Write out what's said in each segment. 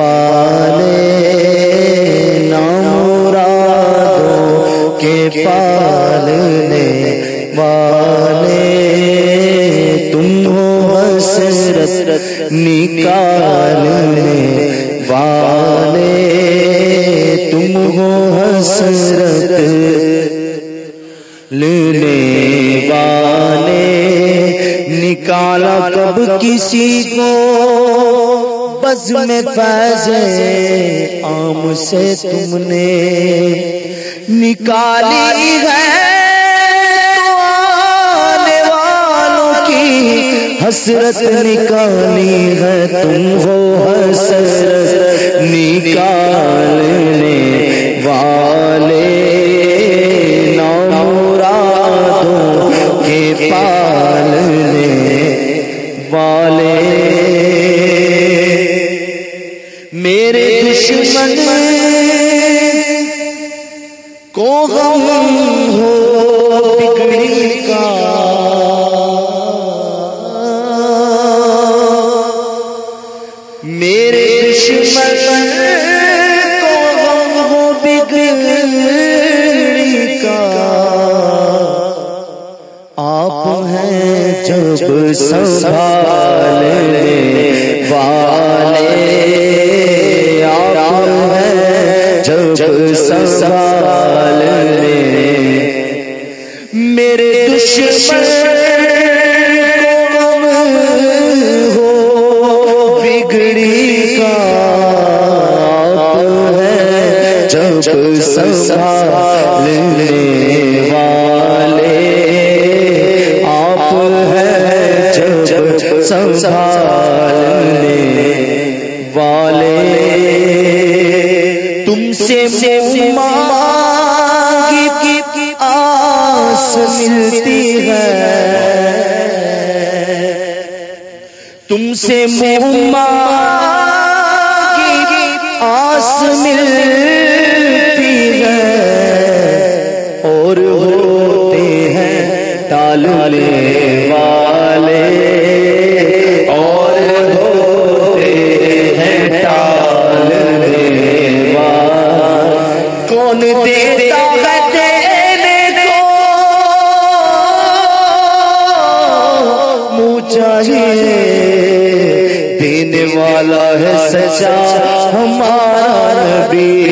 والے نوراتوں کے پالنے والے، تم ہو حسرت نکالنے والے، تم ہو حسرت لینے والے۔ نکالا کب کسی کو بز میں فیض عام سے تم نے نکالی ہے۔ آنے والوں کی حسرت نکالی ہے۔ تم ہو حسرت نکالنے والے۔ بگڑی کا آپ ہیں جب سنبھالنے والے آپ ہیں جب سنبھالنے والے تم سے مانگی کی آس ملتی ہے تم سے مانگی آس ملتی ہے اور ہوتے ہیں ٹالنے والے اور ہوتے ہیں والے۔ کون دیتا ہے چاہیے والا ہے سچا ہمارا نبی۔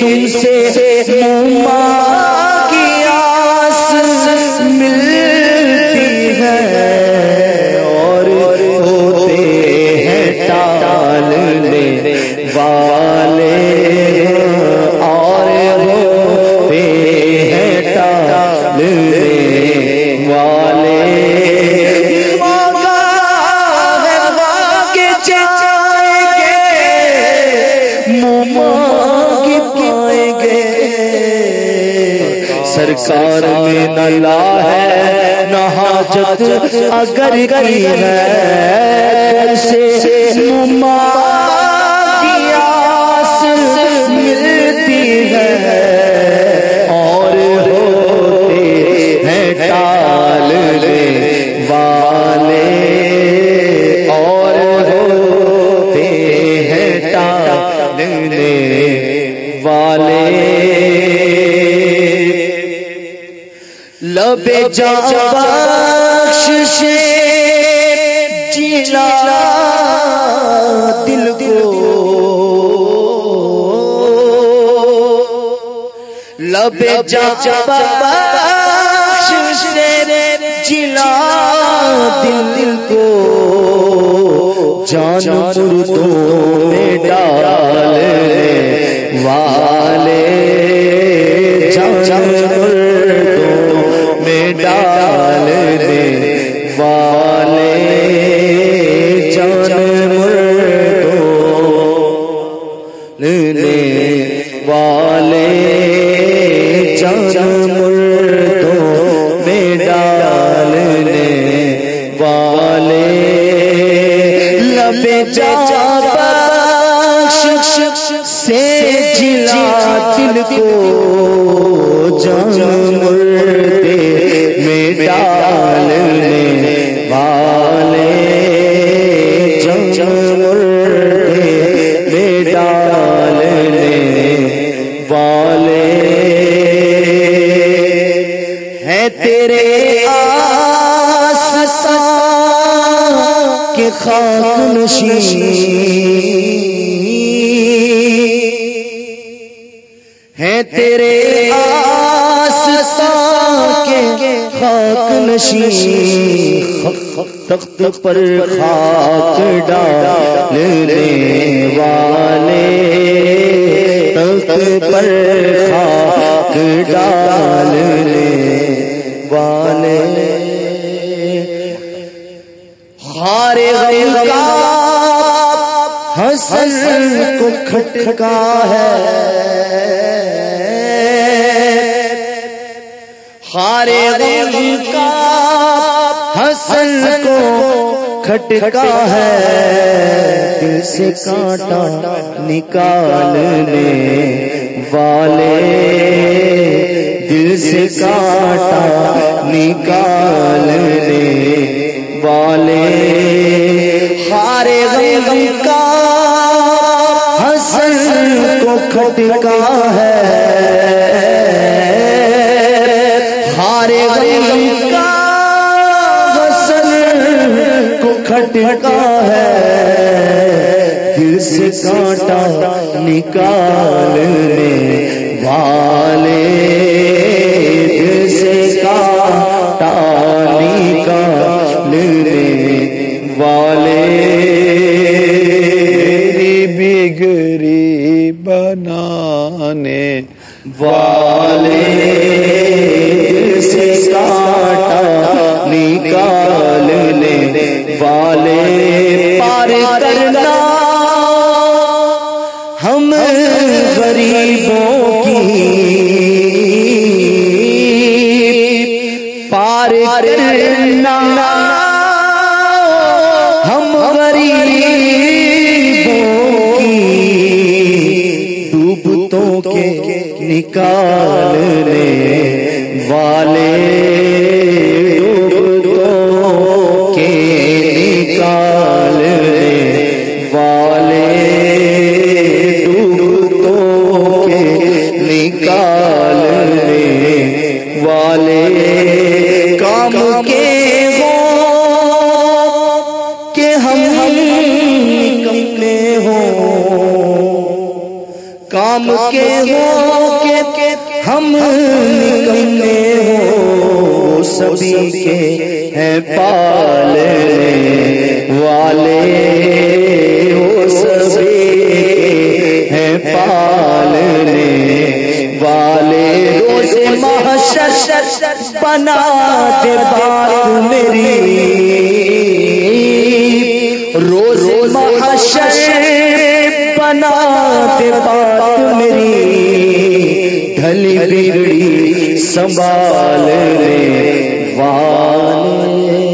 تم سے حاجت اگر کی ہے کیسے کی آس ملتی ہے اور ہوتے ہیں ٹالنے والے اور ہوتے ہیں ٹالنے والے لب جا دل کو لب جا بخش جلا دل کو جان مردوں میں ڈالنے والے جان مرنے والے جان مردوں والے۔ جا سے جلا دل کو جان خاک نشین۔ ہیں تیرے آس کے خاک نشین۔ تخت پر خاک ڈالنے والے۔ تخت پر خاک ڈالنے والے۔ کو کھٹکا ہے۔ ہارے کا حسن کو کھٹکا ہے۔ دل سے کانٹا نکالنے والے دل سے کانٹا نکالنے والے۔ ہارے کا کھٹکا ہے۔ ہارے غم کا حسن کو کھٹکا ہے۔ دل سے کانٹا نکالنے والے۔ دل سے کانٹا بنانے والے دل سے کانٹا نکالنے والے پار کرنا۔ ہم غریبوں کی پار کرنا۔ نکالنے والے ڈوبتوں کے نکالنے والے ڈوبتوں کے نکالنے والے کام کے ہم ہو، سبھی کے ہیں پالنے والے ہو، سبھی ہیں پالنے والے روز محشر بنا دے بات میری۔ روز محشر بنا دے بات میری۔ ڈھلی بگڑی سنبھالنے والے